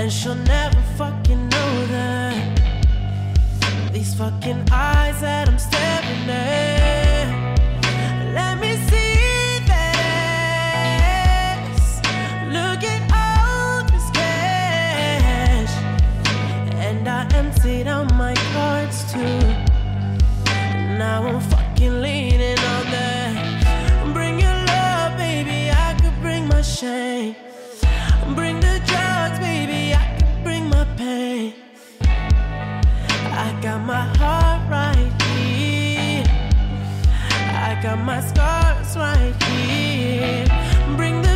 And she'll never fucking know that These fucking eyes that I'm staring at. Let me see this. Look at all this cash. And I emptied out my my scars right here. Bring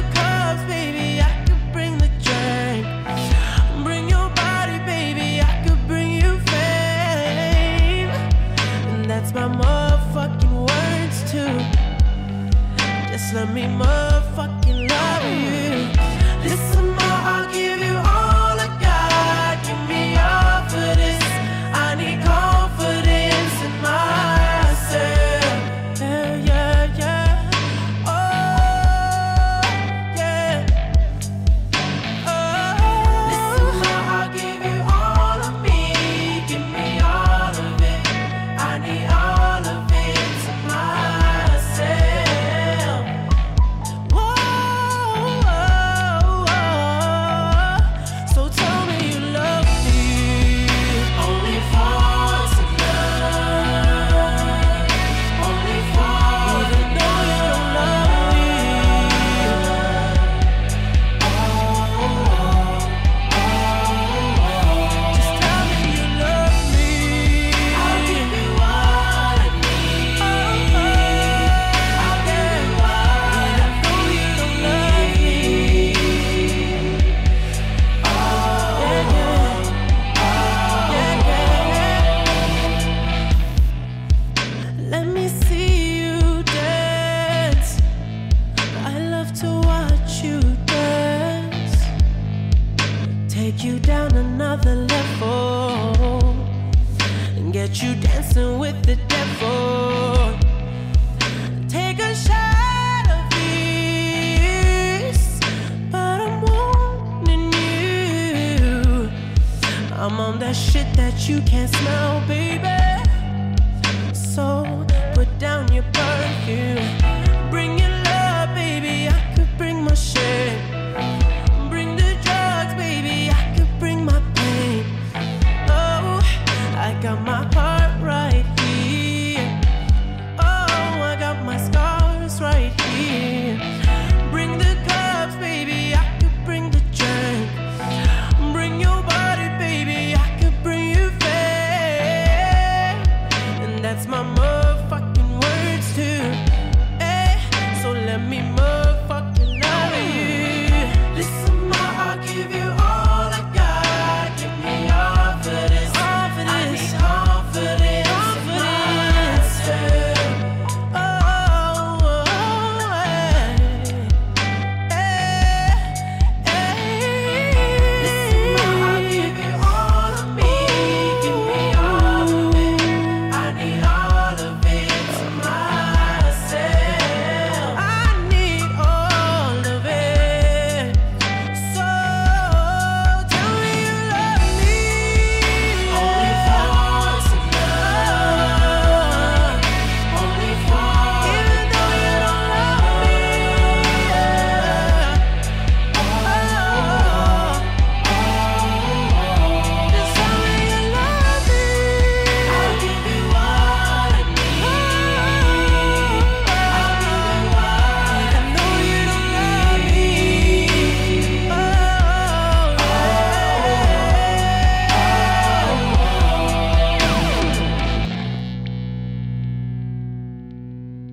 you down another level and get you dancing with the devil. Take a shot of this, but I'm warning you. I'm on that shit that you can't smell, baby.